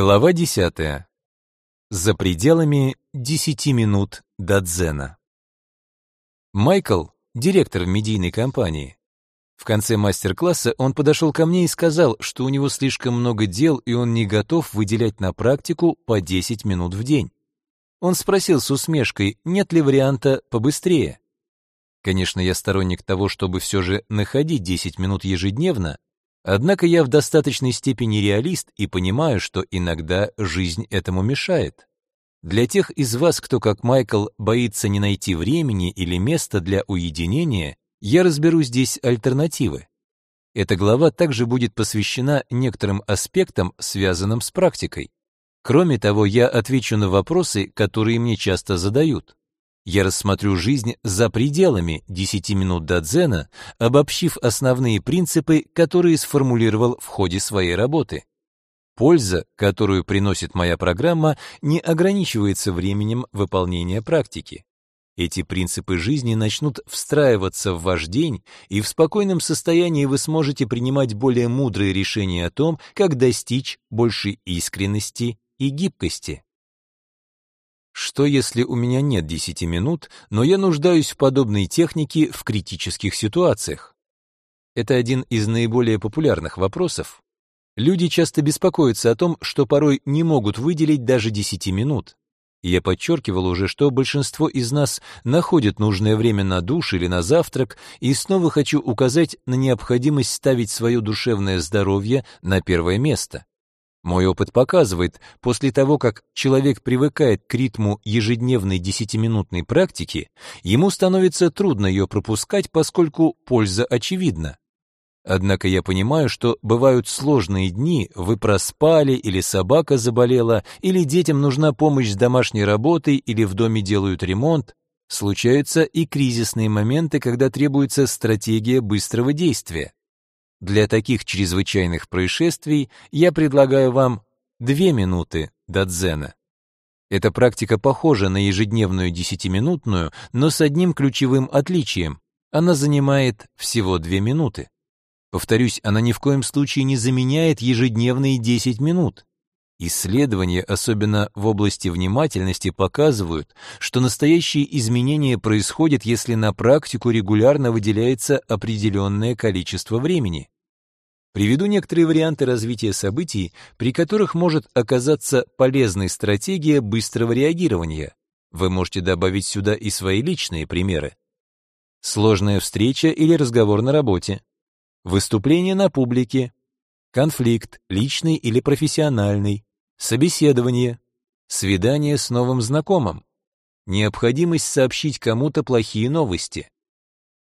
Глава 10. За пределами 10 минут до дзена. Майкл — директор медийной компании. В конце мастер-класса он подошел ко мне и сказал, что у него слишком много дел, и он не готов выделять на практику по 10 минут в день. Он спросил с усмешкой, нет ли варианта побыстрее. Конечно, я сторонник того, чтобы все же находить 10 минут ежедневно, Однако я в достаточной степени реалист и понимаю, что иногда жизнь этому мешает. Для тех из вас, кто, как Майкл, боится не найти времени или места для уединения, я разберу здесь альтернативы. Эта глава также будет посвящена некоторым аспектам, связанным с практикой. Кроме того, я отвечу на вопросы, которые мне часто задают я рассмотрю жизнь за пределами 10 минут до дзена, обобщив основные принципы, которые сформулировал в ходе своей работы. Польза, которую приносит моя программа, не ограничивается временем выполнения практики. Эти принципы жизни начнут встраиваться в ваш день, и в спокойном состоянии вы сможете принимать более мудрые решения о том, как достичь большей искренности и гибкости. Что если у меня нет 10 минут, но я нуждаюсь в подобной технике в критических ситуациях? Это один из наиболее популярных вопросов. Люди часто беспокоятся о том, что порой не могут выделить даже 10 минут. Я подчеркивал уже, что большинство из нас находит нужное время на душ или на завтрак, и снова хочу указать на необходимость ставить свое душевное здоровье на первое место. Мой опыт показывает, после того, как человек привыкает к ритму ежедневной десятиминутной практики, ему становится трудно ее пропускать, поскольку польза очевидна. Однако я понимаю, что бывают сложные дни, вы проспали, или собака заболела, или детям нужна помощь с домашней работой, или в доме делают ремонт. Случаются и кризисные моменты, когда требуется стратегия быстрого действия. Для таких чрезвычайных происшествий я предлагаю вам две минуты до дзена. Эта практика похожа на ежедневную десятиминутную, но с одним ключевым отличием. Она занимает всего две минуты. Повторюсь, она ни в коем случае не заменяет ежедневные 10 минут. Исследования, особенно в области внимательности, показывают, что настоящие изменения происходят, если на практику регулярно выделяется определенное количество времени. Приведу некоторые варианты развития событий, при которых может оказаться полезной стратегия быстрого реагирования. Вы можете добавить сюда и свои личные примеры. Сложная встреча или разговор на работе. Выступление на публике. Конфликт, личный или профессиональный. Собеседование. Свидание с новым знакомым. Необходимость сообщить кому-то плохие новости.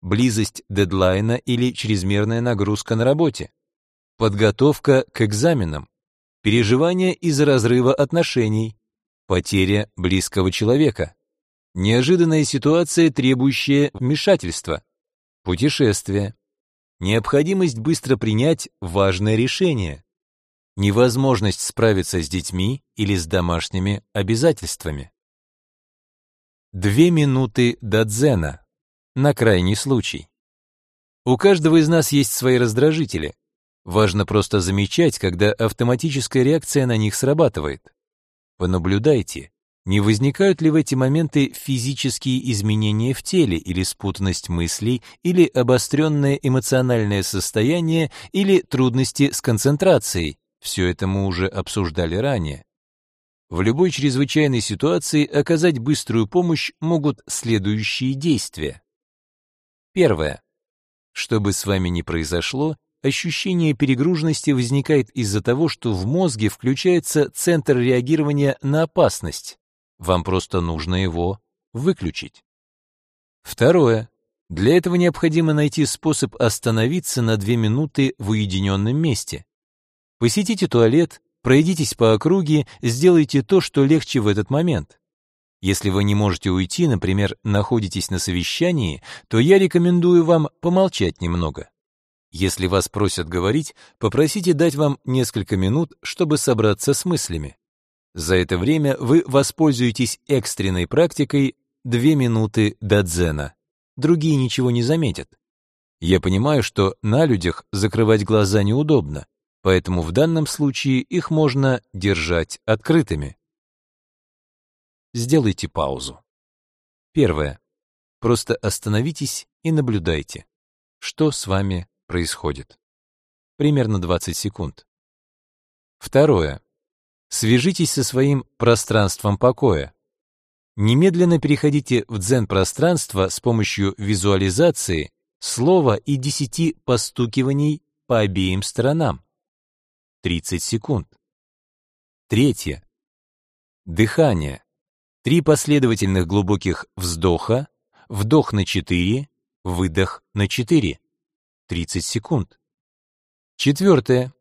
Близость дедлайна или чрезмерная нагрузка на работе. Подготовка к экзаменам. Переживание из-за разрыва отношений. Потеря близкого человека. Неожиданная ситуация, требующая вмешательства. Путешествие. Необходимость быстро принять важное решение невозможность справиться с детьми или с домашними обязательствами. Две минуты до дзена. На крайний случай. У каждого из нас есть свои раздражители. Важно просто замечать, когда автоматическая реакция на них срабатывает. Понаблюдайте, не возникают ли в эти моменты физические изменения в теле или спутанность мыслей, или обостренное эмоциональное состояние, или трудности с концентрацией, все это мы уже обсуждали ранее. В любой чрезвычайной ситуации оказать быструю помощь могут следующие действия. Первое. Что бы с вами ни произошло, ощущение перегруженности возникает из-за того, что в мозге включается центр реагирования на опасность. Вам просто нужно его выключить. Второе. Для этого необходимо найти способ остановиться на две минуты в уединенном месте. Посетите туалет, пройдитесь по округе, сделайте то, что легче в этот момент. Если вы не можете уйти, например, находитесь на совещании, то я рекомендую вам помолчать немного. Если вас просят говорить, попросите дать вам несколько минут, чтобы собраться с мыслями. За это время вы воспользуетесь экстренной практикой две минуты до дзена. Другие ничего не заметят. Я понимаю, что на людях закрывать глаза неудобно. Поэтому в данном случае их можно держать открытыми. Сделайте паузу. Первое. Просто остановитесь и наблюдайте, что с вами происходит. Примерно 20 секунд. Второе. Свяжитесь со своим пространством покоя. Немедленно переходите в дзен-пространство с помощью визуализации, слова и 10 постукиваний по обеим сторонам. 30 секунд. Третье. Дыхание. Три последовательных глубоких вздоха, вдох на 4, выдох на 4. 30 секунд. Четвертое.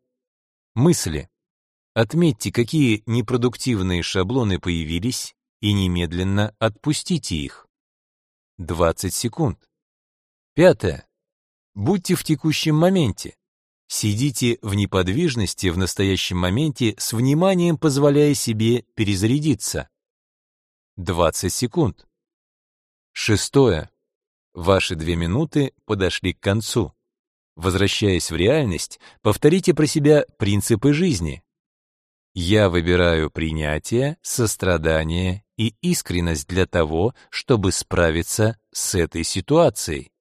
Мысли. Отметьте, какие непродуктивные шаблоны появились, и немедленно отпустите их. 20 секунд. Пятое. Будьте в текущем моменте. Сидите в неподвижности в настоящем моменте с вниманием, позволяя себе перезарядиться. 20 секунд. Шестое. Ваши две минуты подошли к концу. Возвращаясь в реальность, повторите про себя принципы жизни. Я выбираю принятие, сострадание и искренность для того, чтобы справиться с этой ситуацией.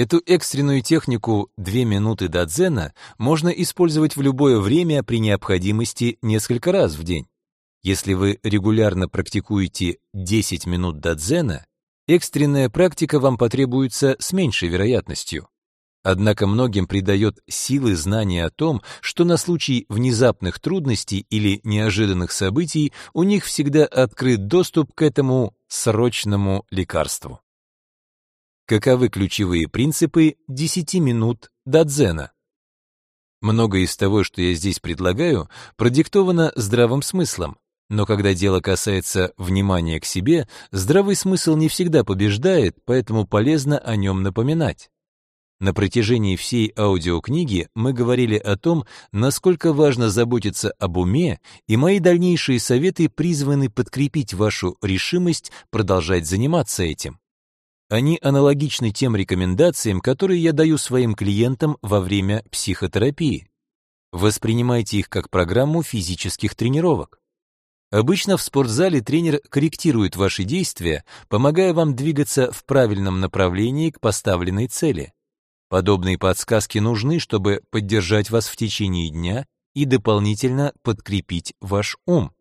Эту экстренную технику «две минуты до дзена» можно использовать в любое время при необходимости несколько раз в день. Если вы регулярно практикуете 10 минут дадзена, экстренная практика вам потребуется с меньшей вероятностью. Однако многим придает силы знания о том, что на случай внезапных трудностей или неожиданных событий у них всегда открыт доступ к этому срочному лекарству. Каковы ключевые принципы 10 минут дадзена? Многое из того, что я здесь предлагаю, продиктовано здравым смыслом, но когда дело касается внимания к себе, здравый смысл не всегда побеждает, поэтому полезно о нем напоминать. На протяжении всей аудиокниги мы говорили о том, насколько важно заботиться об уме, и мои дальнейшие советы призваны подкрепить вашу решимость продолжать заниматься этим. Они аналогичны тем рекомендациям, которые я даю своим клиентам во время психотерапии. Воспринимайте их как программу физических тренировок. Обычно в спортзале тренер корректирует ваши действия, помогая вам двигаться в правильном направлении к поставленной цели. Подобные подсказки нужны, чтобы поддержать вас в течение дня и дополнительно подкрепить ваш ум.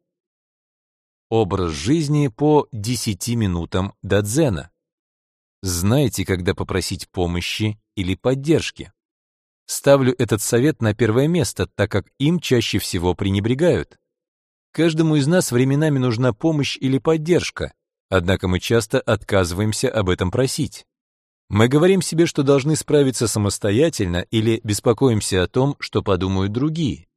Образ жизни по 10 минутам до дзена. Знаете, когда попросить помощи или поддержки. Ставлю этот совет на первое место, так как им чаще всего пренебрегают. Каждому из нас временами нужна помощь или поддержка, однако мы часто отказываемся об этом просить. Мы говорим себе, что должны справиться самостоятельно или беспокоимся о том, что подумают другие.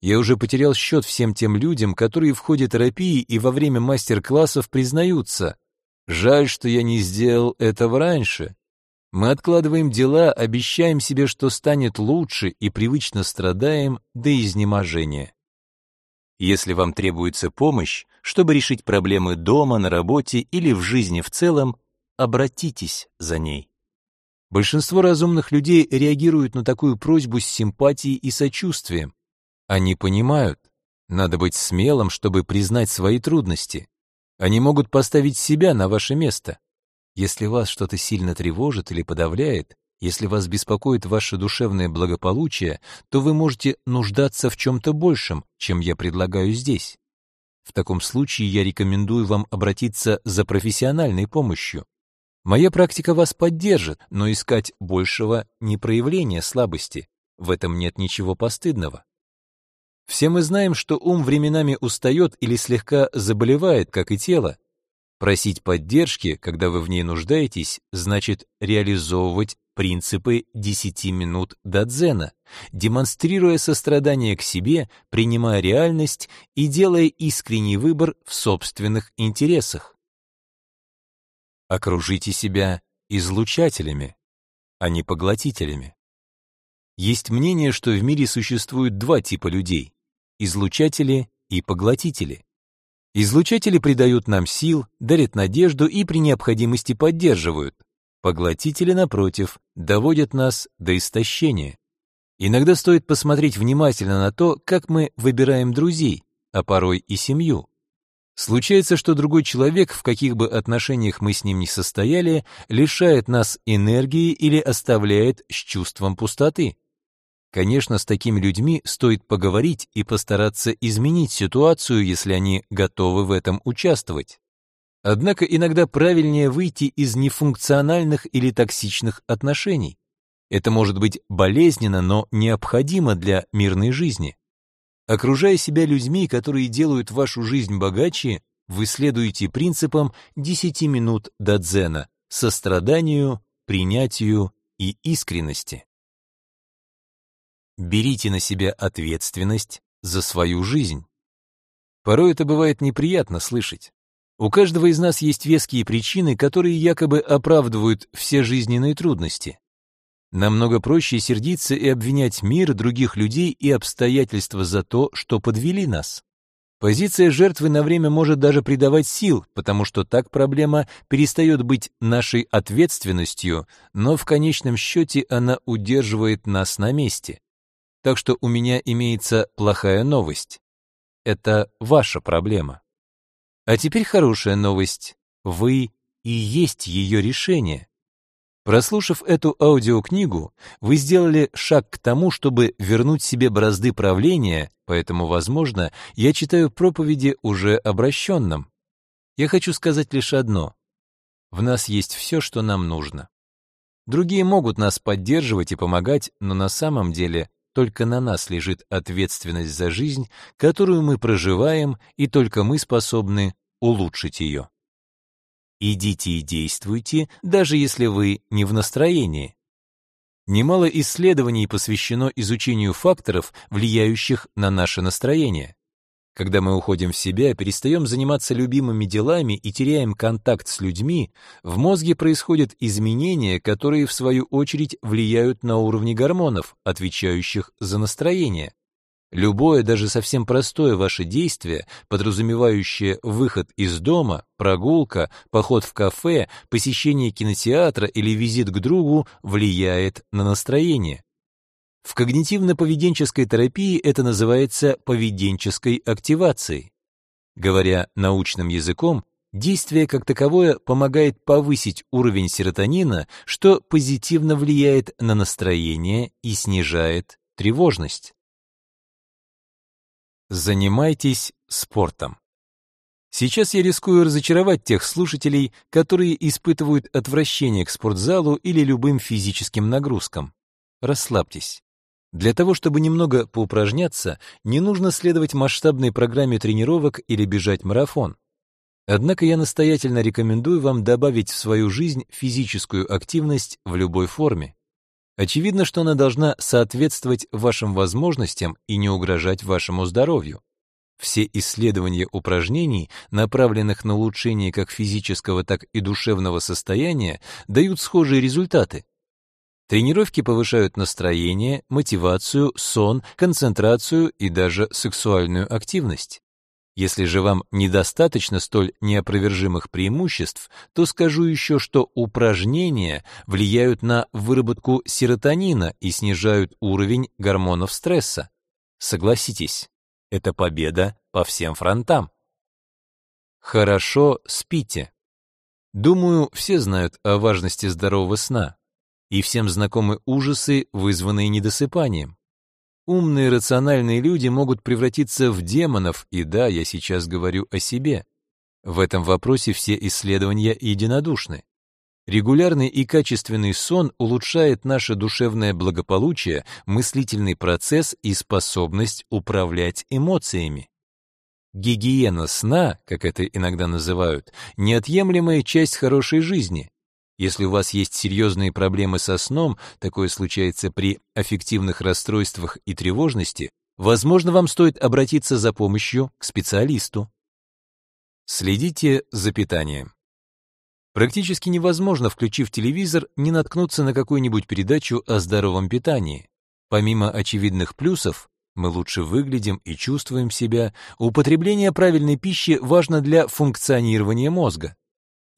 Я уже потерял счет всем тем людям, которые в ходе терапии и во время мастер-классов признаются, «Жаль, что я не сделал этого раньше». Мы откладываем дела, обещаем себе, что станет лучше и привычно страдаем до изнеможения. Если вам требуется помощь, чтобы решить проблемы дома, на работе или в жизни в целом, обратитесь за ней. Большинство разумных людей реагируют на такую просьбу с симпатией и сочувствием. Они понимают, надо быть смелым, чтобы признать свои трудности. Они могут поставить себя на ваше место. Если вас что-то сильно тревожит или подавляет, если вас беспокоит ваше душевное благополучие, то вы можете нуждаться в чем-то большем, чем я предлагаю здесь. В таком случае я рекомендую вам обратиться за профессиональной помощью. Моя практика вас поддержит, но искать большего не проявление слабости. В этом нет ничего постыдного. Все мы знаем, что ум временами устает или слегка заболевает, как и тело. Просить поддержки, когда вы в ней нуждаетесь, значит реализовывать принципы 10 минут дадзена, демонстрируя сострадание к себе, принимая реальность и делая искренний выбор в собственных интересах. Окружите себя излучателями, а не поглотителями. Есть мнение, что в мире существует два типа людей — излучатели и поглотители. Излучатели придают нам сил, дарят надежду и при необходимости поддерживают, Поглотители, напротив, доводят нас до истощения. Иногда стоит посмотреть внимательно на то, как мы выбираем друзей, а порой и семью. Случается, что другой человек, в каких бы отношениях мы с ним ни состояли, лишает нас энергии или оставляет с чувством пустоты. Конечно, с такими людьми стоит поговорить и постараться изменить ситуацию, если они готовы в этом участвовать. Однако иногда правильнее выйти из нефункциональных или токсичных отношений. Это может быть болезненно, но необходимо для мирной жизни. Окружая себя людьми, которые делают вашу жизнь богаче, вы следуете принципам 10 минут до дзена, состраданию, принятию и искренности. Берите на себя ответственность за свою жизнь. Порой это бывает неприятно слышать. У каждого из нас есть веские причины, которые якобы оправдывают все жизненные трудности. Намного проще сердиться и обвинять мир, других людей и обстоятельства за то, что подвели нас. Позиция жертвы на время может даже придавать сил, потому что так проблема перестает быть нашей ответственностью, но в конечном счете она удерживает нас на месте. Так что у меня имеется плохая новость. Это ваша проблема. А теперь хорошая новость. Вы и есть ее решение. Прослушав эту аудиокнигу, вы сделали шаг к тому, чтобы вернуть себе бразды правления, поэтому, возможно, я читаю проповеди уже обращенным. Я хочу сказать лишь одно. В нас есть все, что нам нужно. Другие могут нас поддерживать и помогать, но на самом деле только на нас лежит ответственность за жизнь, которую мы проживаем, и только мы способны улучшить ее. Идите и действуйте, даже если вы не в настроении. Немало исследований посвящено изучению факторов, влияющих на наше настроение. Когда мы уходим в себя, перестаем заниматься любимыми делами и теряем контакт с людьми, в мозге происходят изменения, которые, в свою очередь, влияют на уровни гормонов, отвечающих за настроение. Любое, даже совсем простое ваше действие, подразумевающее выход из дома, прогулка, поход в кафе, посещение кинотеатра или визит к другу, влияет на настроение. В когнитивно-поведенческой терапии это называется поведенческой активацией. Говоря научным языком, действие как таковое помогает повысить уровень серотонина, что позитивно влияет на настроение и снижает тревожность. Занимайтесь спортом. Сейчас я рискую разочаровать тех слушателей, которые испытывают отвращение к спортзалу или любым физическим нагрузкам. Расслабьтесь. Для того, чтобы немного поупражняться, не нужно следовать масштабной программе тренировок или бежать марафон. Однако я настоятельно рекомендую вам добавить в свою жизнь физическую активность в любой форме. Очевидно, что она должна соответствовать вашим возможностям и не угрожать вашему здоровью. Все исследования упражнений, направленных на улучшение как физического, так и душевного состояния, дают схожие результаты. Тренировки повышают настроение, мотивацию, сон, концентрацию и даже сексуальную активность. Если же вам недостаточно столь неопровержимых преимуществ, то скажу еще, что упражнения влияют на выработку серотонина и снижают уровень гормонов стресса. Согласитесь, это победа по всем фронтам. Хорошо спите. Думаю, все знают о важности здорового сна, и всем знакомы ужасы, вызванные недосыпанием. Умные рациональные люди могут превратиться в демонов, и да, я сейчас говорю о себе. В этом вопросе все исследования единодушны. Регулярный и качественный сон улучшает наше душевное благополучие, мыслительный процесс и способность управлять эмоциями. Гигиена сна, как это иногда называют, неотъемлемая часть хорошей жизни. Если у вас есть серьезные проблемы со сном, такое случается при аффективных расстройствах и тревожности, возможно, вам стоит обратиться за помощью к специалисту. Следите за питанием. Практически невозможно, включив телевизор, не наткнуться на какую-нибудь передачу о здоровом питании. Помимо очевидных плюсов, мы лучше выглядим и чувствуем себя, употребление правильной пищи важно для функционирования мозга.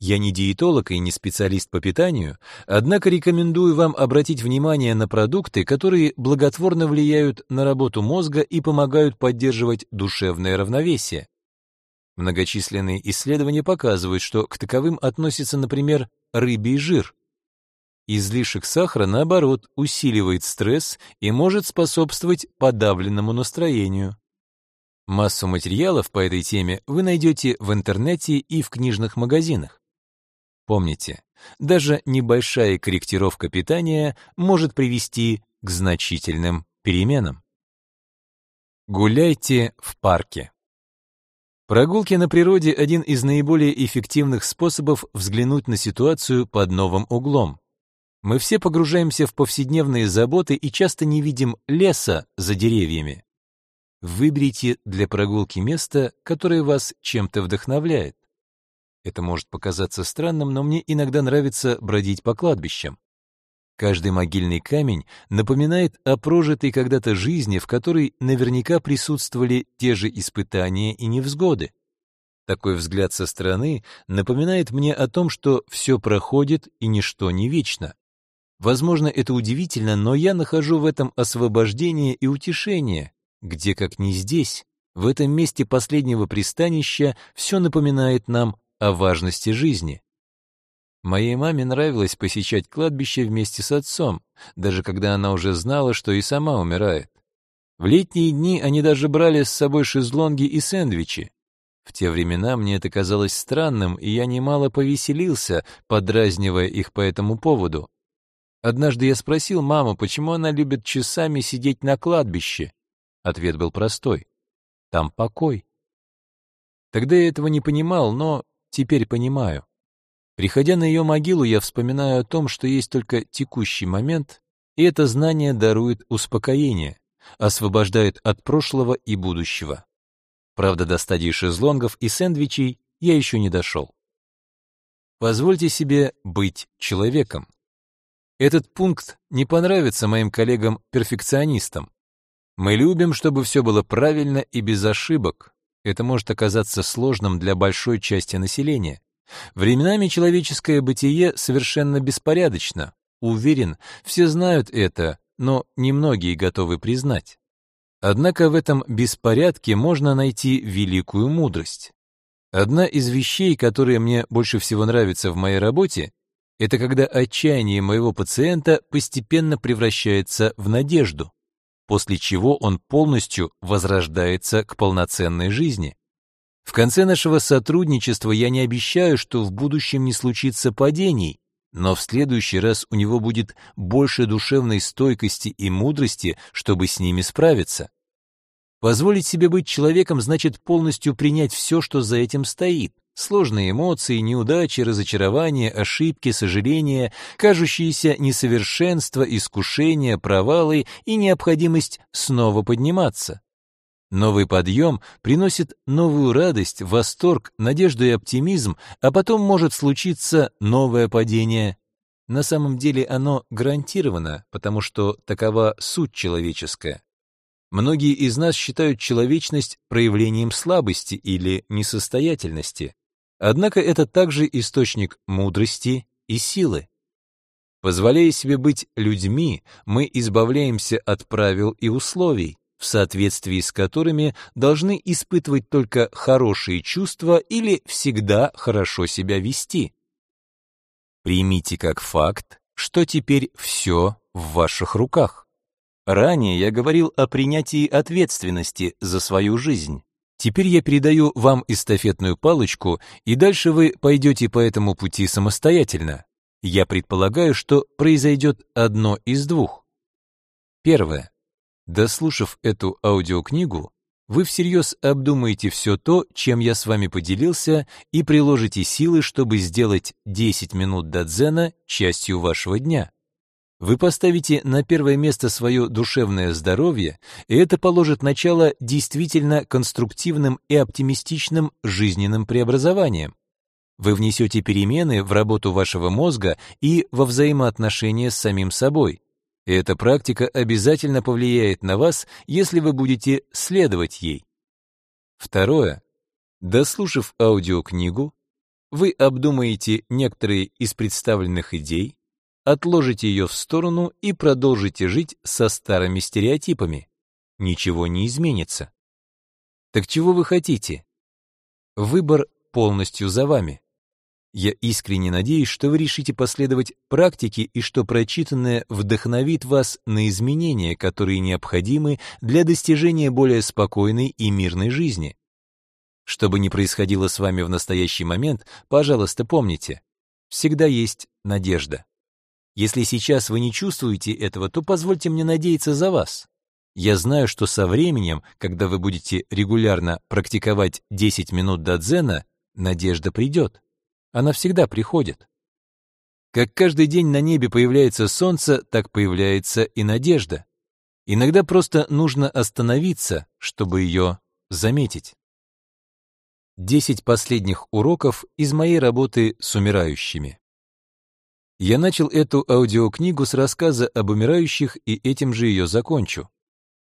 Я не диетолог и не специалист по питанию, однако рекомендую вам обратить внимание на продукты, которые благотворно влияют на работу мозга и помогают поддерживать душевное равновесие. Многочисленные исследования показывают, что к таковым относится, например, рыбий жир. Излишек сахара, наоборот, усиливает стресс и может способствовать подавленному настроению. Массу материалов по этой теме вы найдете в интернете и в книжных магазинах. Помните, даже небольшая корректировка питания может привести к значительным переменам. Гуляйте в парке. Прогулки на природе – один из наиболее эффективных способов взглянуть на ситуацию под новым углом. Мы все погружаемся в повседневные заботы и часто не видим леса за деревьями. Выберите для прогулки место, которое вас чем-то вдохновляет. Это может показаться странным, но мне иногда нравится бродить по кладбищам. Каждый могильный камень напоминает о прожитой когда-то жизни, в которой наверняка присутствовали те же испытания и невзгоды. Такой взгляд со стороны напоминает мне о том, что все проходит и ничто не вечно. Возможно, это удивительно, но я нахожу в этом освобождение и утешение, где как не здесь, в этом месте последнего пристанища все напоминает нам о важности жизни. Моей маме нравилось посещать кладбище вместе с отцом, даже когда она уже знала, что и сама умирает. В летние дни они даже брали с собой шезлонги и сэндвичи. В те времена мне это казалось странным, и я немало повеселился, подразнивая их по этому поводу. Однажды я спросил маму, почему она любит часами сидеть на кладбище. Ответ был простой. Там покой. Тогда я этого не понимал, но Теперь понимаю. Приходя на ее могилу, я вспоминаю о том, что есть только текущий момент, и это знание дарует успокоение, освобождает от прошлого и будущего. Правда, до стадии шезлонгов и сэндвичей я еще не дошел. Позвольте себе быть человеком. Этот пункт не понравится моим коллегам-перфекционистам. Мы любим, чтобы все было правильно и без ошибок, это может оказаться сложным для большой части населения. Временами человеческое бытие совершенно беспорядочно. Уверен, все знают это, но немногие готовы признать. Однако в этом беспорядке можно найти великую мудрость. Одна из вещей, которые мне больше всего нравятся в моей работе, это когда отчаяние моего пациента постепенно превращается в надежду после чего он полностью возрождается к полноценной жизни. В конце нашего сотрудничества я не обещаю, что в будущем не случится падений, но в следующий раз у него будет больше душевной стойкости и мудрости, чтобы с ними справиться. Позволить себе быть человеком значит полностью принять все, что за этим стоит. Сложные эмоции, неудачи, разочарования, ошибки, сожаления, кажущиеся несовершенства, искушения, провалы и необходимость снова подниматься. Новый подъем приносит новую радость, восторг, надежду и оптимизм, а потом может случиться новое падение. На самом деле оно гарантировано, потому что такова суть человеческая. Многие из нас считают человечность проявлением слабости или несостоятельности. Однако это также источник мудрости и силы. Позволяя себе быть людьми, мы избавляемся от правил и условий, в соответствии с которыми должны испытывать только хорошие чувства или всегда хорошо себя вести. Примите как факт, что теперь все в ваших руках. Ранее я говорил о принятии ответственности за свою жизнь. Теперь я передаю вам эстафетную палочку, и дальше вы пойдете по этому пути самостоятельно. Я предполагаю, что произойдет одно из двух. Первое. Дослушав эту аудиокнигу, вы всерьез обдумаете все то, чем я с вами поделился, и приложите силы, чтобы сделать 10 минут до дзена частью вашего дня. Вы поставите на первое место свое душевное здоровье, и это положит начало действительно конструктивным и оптимистичным жизненным преобразованиям. Вы внесете перемены в работу вашего мозга и во взаимоотношения с самим собой. И эта практика обязательно повлияет на вас, если вы будете следовать ей. Второе. Дослушав аудиокнигу, вы обдумаете некоторые из представленных идей, отложите ее в сторону и продолжите жить со старыми стереотипами. Ничего не изменится. Так чего вы хотите? Выбор полностью за вами. Я искренне надеюсь, что вы решите последовать практике и что прочитанное вдохновит вас на изменения, которые необходимы для достижения более спокойной и мирной жизни. Что бы ни происходило с вами в настоящий момент, пожалуйста, помните, всегда есть надежда. Если сейчас вы не чувствуете этого, то позвольте мне надеяться за вас. Я знаю, что со временем, когда вы будете регулярно практиковать 10 минут до дзена, надежда придет. Она всегда приходит. Как каждый день на небе появляется солнце, так появляется и надежда. Иногда просто нужно остановиться, чтобы ее заметить. Десять последних уроков из моей работы с умирающими. Я начал эту аудиокнигу с рассказа об умирающих и этим же ее закончу.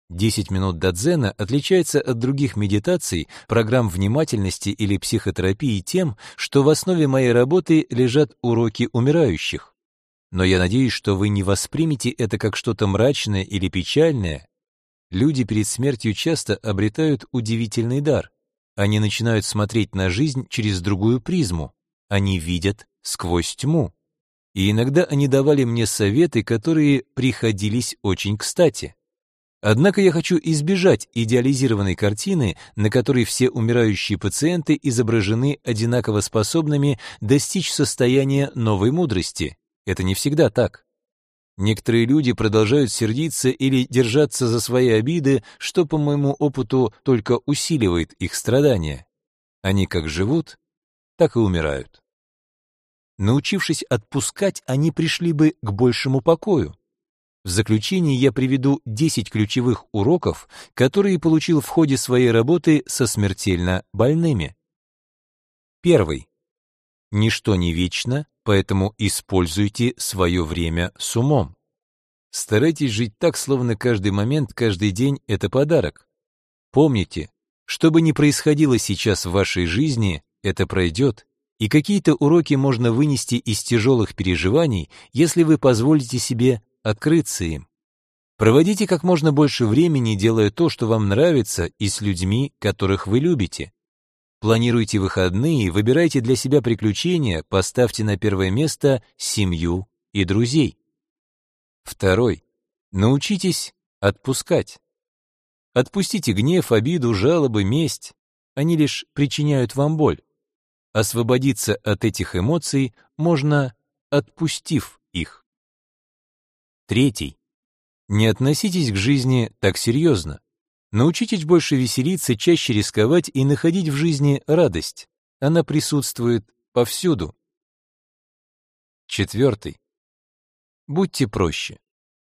10 минут до дзена отличается от других медитаций, программ внимательности или психотерапии тем, что в основе моей работы лежат уроки умирающих. Но я надеюсь, что вы не воспримете это как что-то мрачное или печальное. Люди перед смертью часто обретают удивительный дар. Они начинают смотреть на жизнь через другую призму. Они видят сквозь тьму. И иногда они давали мне советы, которые приходились очень кстати. Однако я хочу избежать идеализированной картины, на которой все умирающие пациенты изображены одинаково способными достичь состояния новой мудрости. Это не всегда так. Некоторые люди продолжают сердиться или держаться за свои обиды, что, по моему опыту, только усиливает их страдания. Они как живут, так и умирают. Научившись отпускать, они пришли бы к большему покою. В заключение я приведу 10 ключевых уроков, которые получил в ходе своей работы со смертельно больными. Первый. Ничто не вечно, поэтому используйте свое время с умом. Старайтесь жить так, словно каждый момент, каждый день — это подарок. Помните, что бы ни происходило сейчас в вашей жизни, это пройдет, и какие-то уроки можно вынести из тяжелых переживаний, если вы позволите себе открыться им. Проводите как можно больше времени, делая то, что вам нравится, и с людьми, которых вы любите. Планируйте выходные, выбирайте для себя приключения, поставьте на первое место семью и друзей. Второй. Научитесь отпускать. Отпустите гнев, обиду, жалобы, месть. Они лишь причиняют вам боль. Освободиться от этих эмоций можно, отпустив их. Третий. Не относитесь к жизни так серьезно. Научитесь больше веселиться, чаще рисковать и находить в жизни радость. Она присутствует повсюду. Четвертый. Будьте проще.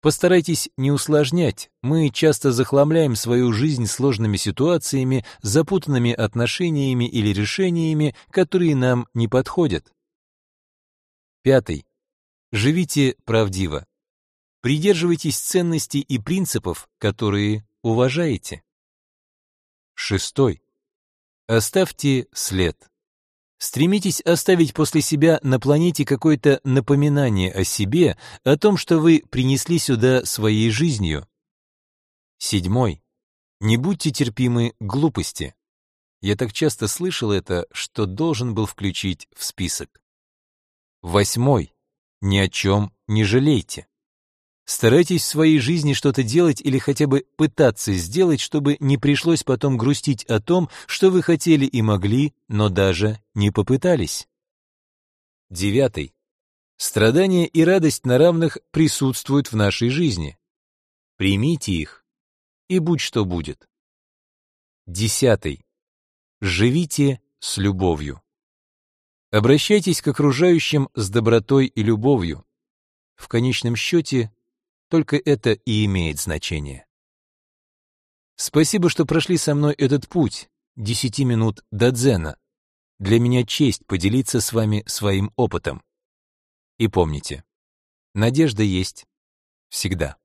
Постарайтесь не усложнять. Мы часто захламляем свою жизнь сложными ситуациями, запутанными отношениями или решениями, которые нам не подходят. Пятый. Живите правдиво. Придерживайтесь ценностей и принципов, которые уважаете. Шестой. Оставьте след. Стремитесь оставить после себя на планете какое-то напоминание о себе, о том, что вы принесли сюда своей жизнью. Седьмой. Не будьте терпимы глупости. Я так часто слышал это, что должен был включить в список. Восьмой. Ни о чем не жалейте. Старайтесь в своей жизни что-то делать или хотя бы пытаться сделать, чтобы не пришлось потом грустить о том, что вы хотели и могли, но даже не попытались. Девятый. Страдания и радость на равных присутствуют в нашей жизни. Примите их, и будь что будет. Десятый. Живите с любовью. Обращайтесь к окружающим с добротой и любовью. В конечном счете, только это и имеет значение. Спасибо, что прошли со мной этот путь, 10 минут до дзена. Для меня честь поделиться с вами своим опытом. И помните, надежда есть всегда.